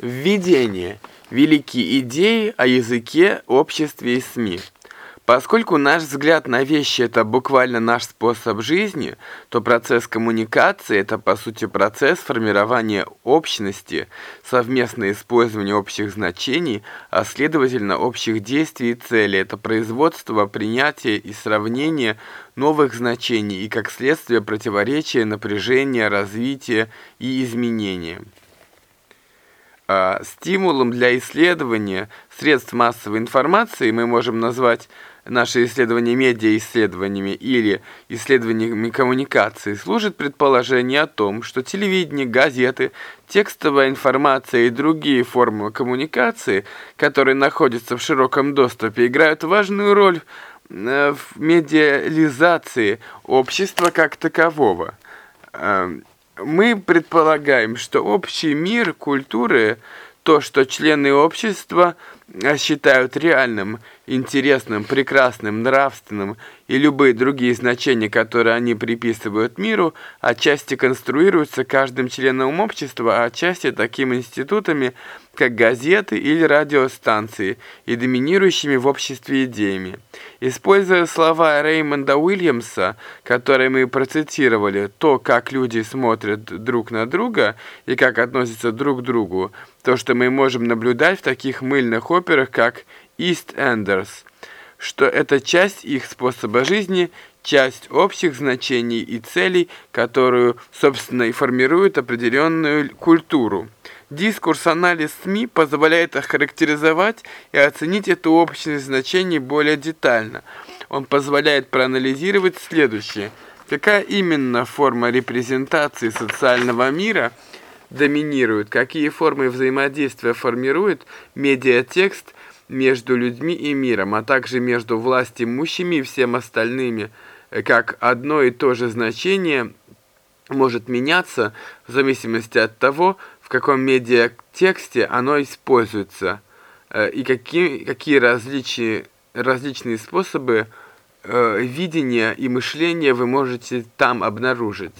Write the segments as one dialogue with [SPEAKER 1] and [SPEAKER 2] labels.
[SPEAKER 1] Введение. Великие идеи о языке, обществе и СМИ. Поскольку наш взгляд на вещи – это буквально наш способ жизни, то процесс коммуникации – это, по сути, процесс формирования общности, совместное использование общих значений, а следовательно, общих действий и целей. Это производство, принятие и сравнение новых значений и, как следствие, противоречия, напряжения, развития и изменения. А, стимулом для исследования средств массовой информации мы можем назвать наши исследования медиа-исследованиями или исследованиями коммуникации служит предположение о том, что телевидение, газеты, текстовая информация и другие формы коммуникации, которые находятся в широком доступе, играют важную роль э, в медиализации общества как такового. Мы предполагаем, что общий мир культуры, то, что члены общества считают реальным, интересным, прекрасным, нравственным и любые другие значения, которые они приписывают миру, отчасти конструируются каждым членом общества, а отчасти такими институтами, как газеты или радиостанции, и доминирующими в обществе идеями. Используя слова Реймонда Уильямса, которые мы процитировали, то, как люди смотрят друг на друга и как относятся друг к другу, то, что мы можем наблюдать в таких мыльных операх, как East Enders, что это часть их способа жизни, часть общих значений и целей, которую, собственно, и формирует определенную культуру. Дискурс-анализ СМИ позволяет охарактеризовать и оценить эту общность значений более детально. Он позволяет проанализировать следующее. Какая именно форма репрезентации социального мира доминирует, какие формы взаимодействия формирует медиатекст между людьми и миром, а также между власть имущими и всем остальными, как одно и то же значение может меняться в зависимости от того, каком медиатексте оно используется э, и какие, какие различия, различные способы э, видения и мышления вы можете там обнаружить.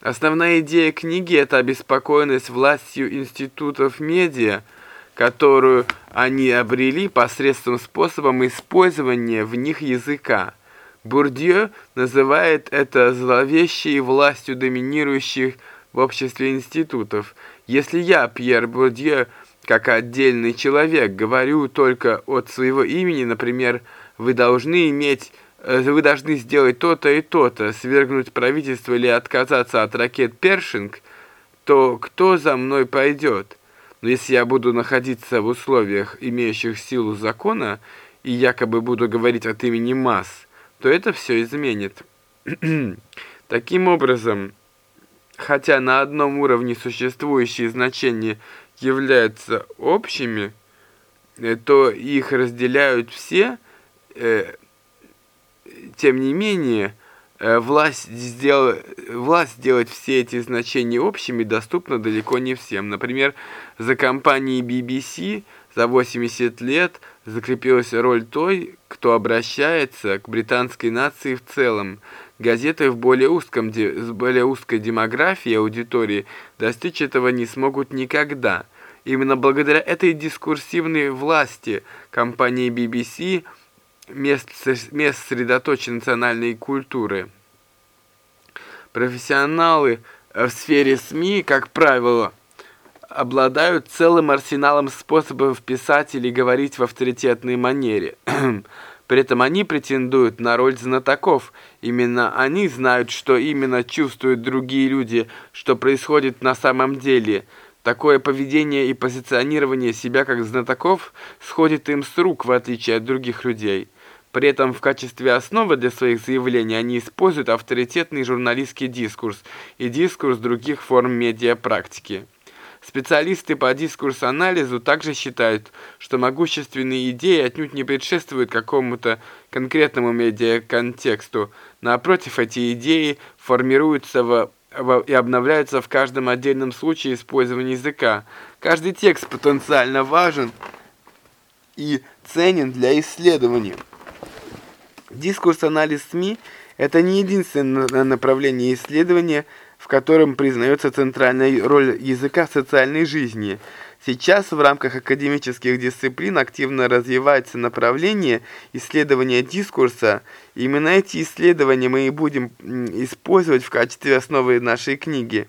[SPEAKER 1] Основная идея книги – это обеспокоенность властью институтов медиа, которую они обрели посредством способом использования в них языка. Бурдье называет это зловещей властью доминирующих в обществе институтов – если я, Пьер Бурдье, как отдельный человек, говорю только от своего имени, например, вы должны иметь, вы должны сделать то-то и то-то, свергнуть правительство или отказаться от ракет Першинг, то кто за мной пойдет? Но если я буду находиться в условиях, имеющих силу закона, и якобы буду говорить от имени масс, то это все изменит. Таким образом, хотя на одном уровне существующие значения являются общими, э, то их разделяют все, э, тем не менее, э, власть, сдел... власть сделать все эти значения общими доступна далеко не всем. Например, за компанией BBC за 80 лет закрепилась роль той, кто обращается к британской нации в целом, Газеты в более, узком, с более узкой демографией аудитории достичь этого не смогут никогда. Именно благодаря этой дискурсивной власти компании BBC мест, мест средоточия национальной культуры. Профессионалы в сфере СМИ, как правило, обладают целым арсеналом способов писать или говорить в авторитетной манере – при этом они претендуют на роль знатоков. Именно они знают, что именно чувствуют другие люди, что происходит на самом деле. Такое поведение и позиционирование себя как знатоков сходит им с рук, в отличие от других людей. При этом в качестве основы для своих заявлений они используют авторитетный журналистский дискурс и дискурс других форм медиапрактики. Специалисты по дискурс-анализу также считают, что могущественные идеи отнюдь не предшествуют какому-то конкретному медиаконтексту. Напротив, эти идеи формируются в, и обновляются в каждом отдельном случае использования языка. Каждый текст потенциально важен и ценен для исследования. Дискурс-анализ СМИ – это не единственное направление исследования – в котором признается центральная роль языка в социальной жизни. Сейчас в рамках академических дисциплин активно развивается направление исследования дискурса. Именно эти исследования мы и будем использовать в качестве основы нашей книги.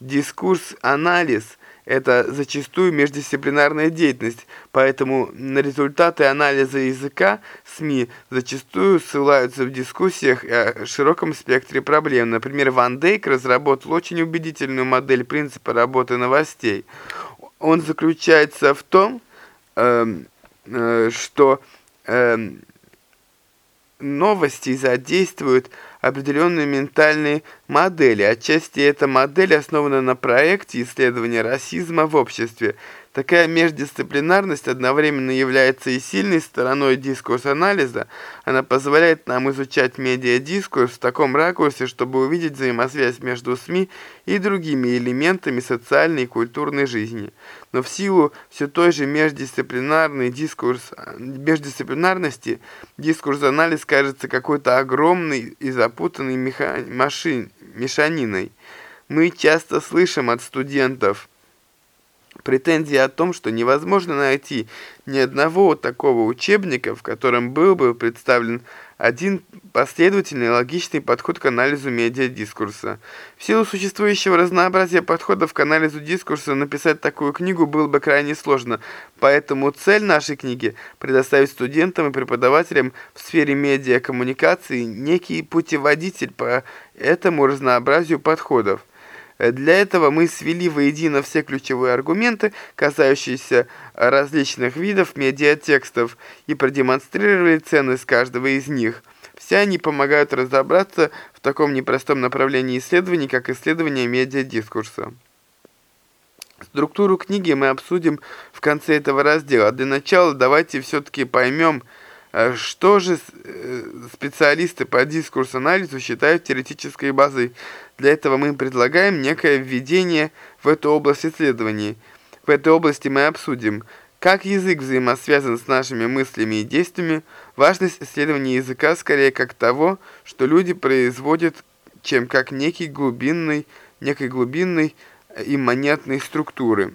[SPEAKER 1] Дискурс-анализ – это зачастую междисциплинарная деятельность, поэтому на результаты анализа языка СМИ зачастую ссылаются в дискуссиях о широком спектре проблем. Например, Ван Дейк разработал очень убедительную модель принципа работы новостей. Он заключается в том, эм, э, что э, новости задействуют определенные ментальные модели. Отчасти эта модель основана на проекте исследования расизма в обществе. Такая междисциплинарность одновременно является и сильной стороной дискурс-анализа. Она позволяет нам изучать медиадискурс в таком ракурсе, чтобы увидеть взаимосвязь между СМИ и другими элементами социальной и культурной жизни. Но в силу все той же междисциплинарной дискурс, междисциплинарности, дискурс-анализ кажется какой-то огромной и запутанной меха, машин, мешаниной. Мы часто слышим от студентов – Претензии о том, что невозможно найти ни одного такого учебника, в котором был бы представлен один последовательный логичный подход к анализу медиадискурса. В силу существующего разнообразия подходов к анализу дискурса написать такую книгу было бы крайне сложно, поэтому цель нашей книги – предоставить студентам и преподавателям в сфере медиакоммуникации некий путеводитель по этому разнообразию подходов. Для этого мы свели воедино все ключевые аргументы, касающиеся различных видов медиатекстов, и продемонстрировали ценность каждого из них. Все они помогают разобраться в таком непростом направлении исследований, как исследование медиадискурса. Структуру книги мы обсудим в конце этого раздела. Для начала давайте все-таки поймем, а что же э, специалисты по дискурс-анализу считают теоретической базой? Для этого мы предлагаем некое введение в эту область исследований. В этой области мы обсудим, как язык взаимосвязан с нашими мыслями и действиями, важность исследования языка скорее как того, что люди производят, чем как некий глубинный, некой глубинной имманентной структуры.